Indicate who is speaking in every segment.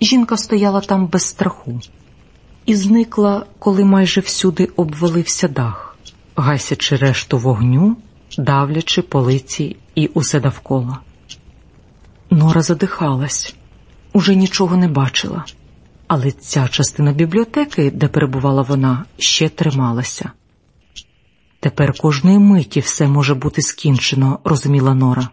Speaker 1: Жінка стояла там без страху і зникла, коли майже всюди обвалився дах, гасячи решту вогню, давлячи полиці і усе довкола. Нора задихалась, уже нічого не бачила, але ця частина бібліотеки, де перебувала вона, ще трималася. Тепер кожної миті все може бути скінчено, розуміла Нора.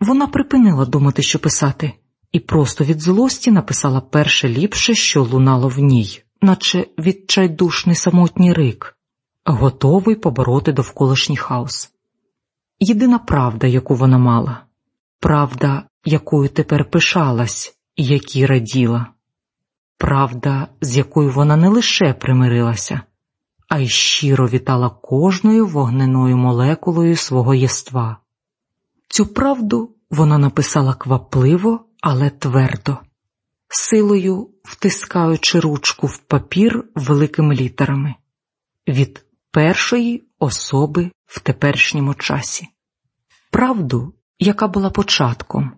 Speaker 1: Вона припинила думати, що писати, і просто від злості написала перше ліпше, що лунало в ній, наче відчайдушний самотній рик, готовий побороти довколишній хаос. Єдина правда, яку вона мала, правда, якою тепер пишалась і якій раділа, правда, з якою вона не лише примирилася, а й щиро вітала кожною вогненою молекулою свого єства. Цю правду вона написала квапливо, але твердо, силою втискаючи ручку в папір великими літерами від першої особи в теперішньому часі, правду, яка була початком,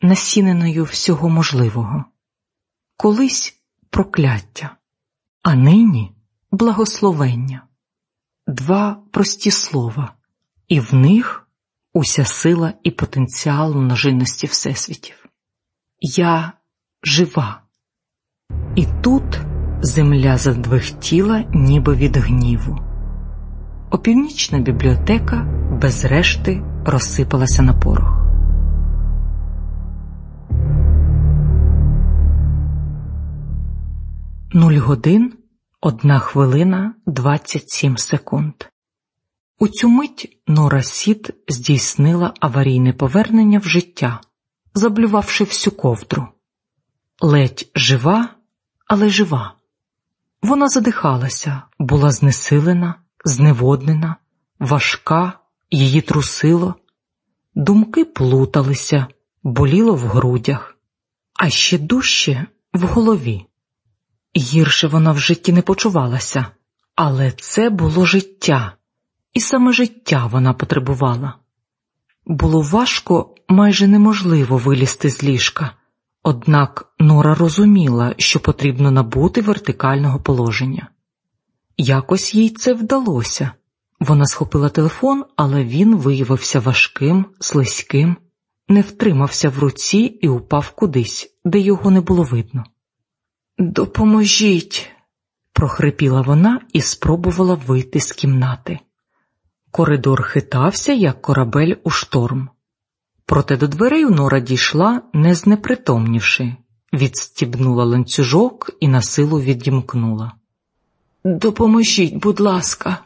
Speaker 1: насіненою всього можливого, колись прокляття, а нині благословення, два прості слова, і в них уся сила і потенціал множинності всесвітів. Я жива, і тут земля задвихтіла, ніби від гніву. Опівнічна бібліотека без решти розсипалася на порох. Нуль годин, одна хвилина, двадцять сім секунд. У цю мить Нора Сід здійснила аварійне повернення в життя, заблювавши всю ковдру. Ледь жива, але жива. Вона задихалася, була знесилена, зневоднена, важка, її трусило, думки плуталися, боліло в грудях, а ще дужче в голові. Гірше вона в житті не почувалася, але це було життя, і саме життя вона потребувала. Було важко, майже неможливо вилізти з ліжка, однак Нора розуміла, що потрібно набути вертикального положення. Якось їй це вдалося. Вона схопила телефон, але він виявився важким, слизьким, не втримався в руці і упав кудись, де його не було видно. Допоможіть, прохрипіла вона і спробувала вийти з кімнати. Коридор хитався, як корабель у шторм. Проте до дверей Нора дійшла, не знепритомнівши, відстібнула ланцюжок і на силу відімкнула. Допоможіть, будь ласка.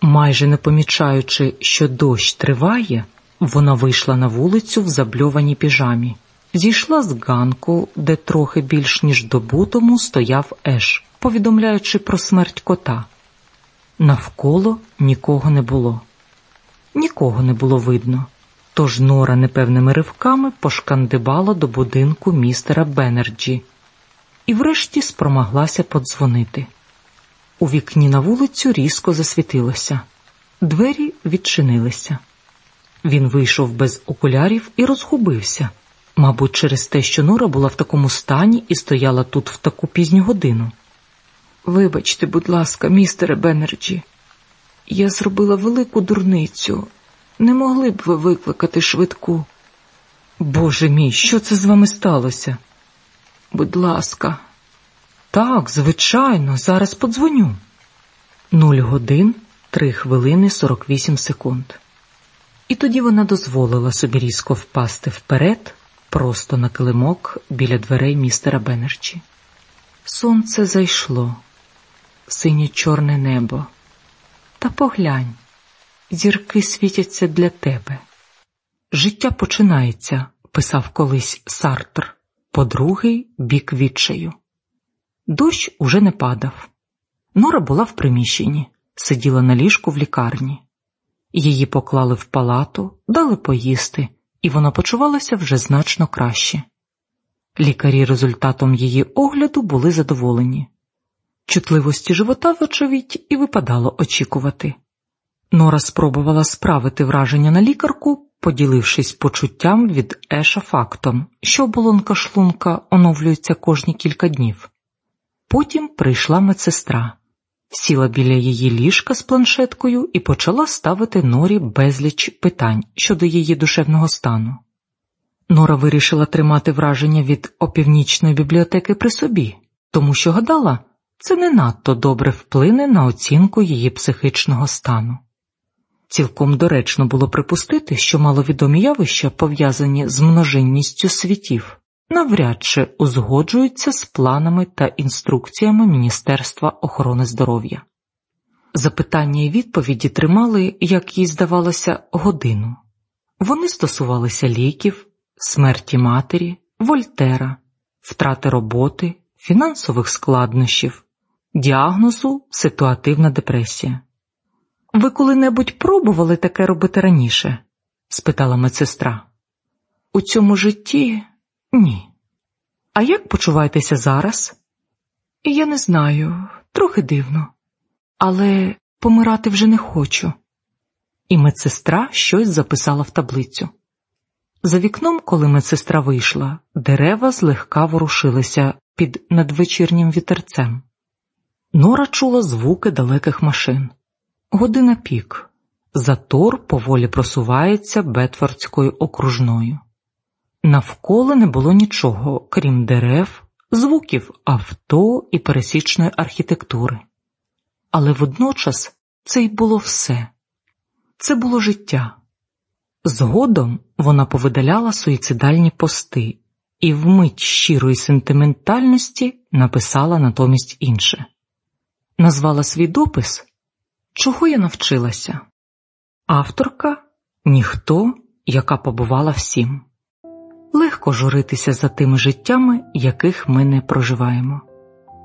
Speaker 1: Майже не помічаючи, що дощ триває, вона вийшла на вулицю в забльованій піжамі, зійшла з ганку, де трохи більш ніж добу тому стояв Еш, повідомляючи про смерть кота. Навколо нікого не було, нікого не було видно, тож Нора непевними ривками пошкандибала до будинку містера Беннерджі і врешті спромоглася подзвонити. У вікні на вулицю різко засвітилося, двері відчинилися. Він вийшов без окулярів і розгубився, мабуть, через те, що Нора була в такому стані і стояла тут в таку пізню годину. Вибачте, будь ласка, містере Беннерджі, я зробила велику дурницю. Не могли б ви викликати швидку? Боже мій, що це з вами сталося? Будь ласка, так, звичайно, зараз подзвоню. Нуль годин, три хвилини сорок вісім секунд. І тоді вона дозволила собі різко впасти вперед, просто на килимок біля дверей містера Беннерчі. Сонце зайшло, синє чорне небо. Та поглянь, зірки світяться для тебе. Життя починається, писав колись Сартр, по другий бік відчаю. Дощ уже не падав. Нора була в приміщенні, сиділа на ліжку в лікарні. Її поклали в палату, дали поїсти, і вона почувалася вже значно краще. Лікарі результатом її огляду були задоволені. Чутливості живота, вочевидь, і випадало очікувати. Нора спробувала справити враження на лікарку, поділившись почуттям від Еша фактом, що оболонка шлунка оновлюється кожні кілька днів. Потім прийшла медсестра, сіла біля її ліжка з планшеткою і почала ставити Норі безліч питань щодо її душевного стану. Нора вирішила тримати враження від опівнічної бібліотеки при собі, тому що гадала, це не надто добре вплине на оцінку її психічного стану. Цілком доречно було припустити, що маловідомі явища, пов'язані з множинністю світів, навряд чи узгоджуються з планами та інструкціями Міністерства охорони здоров'я. Запитання і відповіді тримали, як їй здавалося, годину. Вони стосувалися ліків, смерті матері, Вольтера, втрати роботи, фінансових складнощів, діагнозу ситуативна депресія. Ви коли-небудь пробували таке робити раніше? спитала медсестра. У цьому житті ні. А як почуваєтеся зараз? Я не знаю, трохи дивно, але помирати вже не хочу. І медсестра щось записала в таблицю. За вікном, коли медсестра вийшла, дерева злегка ворушилися під надвечірнім вітерцем. Нора чула звуки далеких машин. Година пік. Затор поволі просувається Бетфордською окружною. Навколо не було нічого, крім дерев, звуків авто і пересічної архітектури. Але водночас це й було все це було життя. Згодом вона повидаляла суїцидальні пости і вмить щирої сентиментальності написала натомість інше. Назвала свій допис Чого я навчилася? Авторка ніхто, яка побувала всім. Легко журитися за тими життями, яких ми не проживаємо.